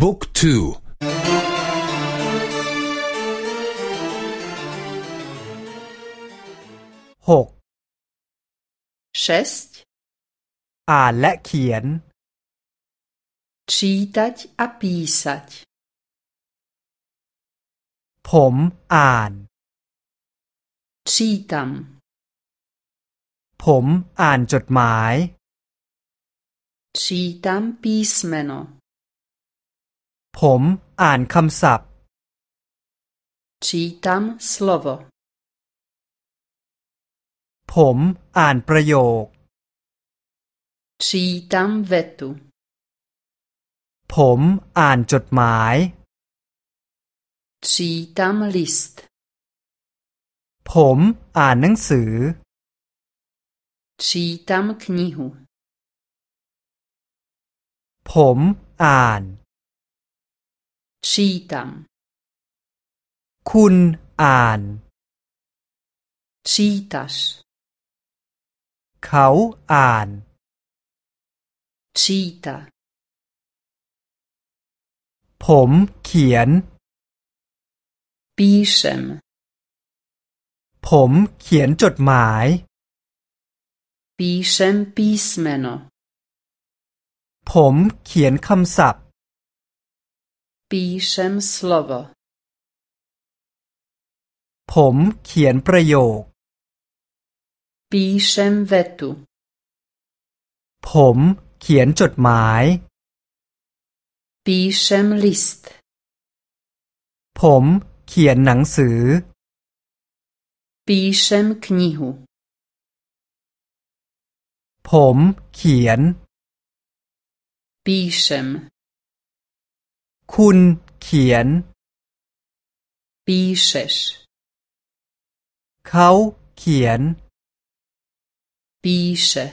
บุ๊กทูหก šest อ่านและเขียน čítať a písať ผมอ่าน čítam ผมอ่านจดหมาย čítam písmeno ผมอ่านคำศัพท์ čítam slovo ผมอ่านประโยค čítam vetu ผมอ่านจดหมาย čítam list ผมอ่านหนังสือ čítam knihu ผมอ่าน čítam คุณอ่าน čítaš เขาอ่าน číta ผมเขียน píšem ผมเขียนจดหมาย píšem písmeno ผมเขียนคำศัพท์ píšem slovo ผมเขียนประโยค píšem vetu ผมเขียนจดหมาย píšem list ผมเขียนหนังสือ píšem knihu ผมเขียน píšem คุณเขียน píšeš เขาเขียน píše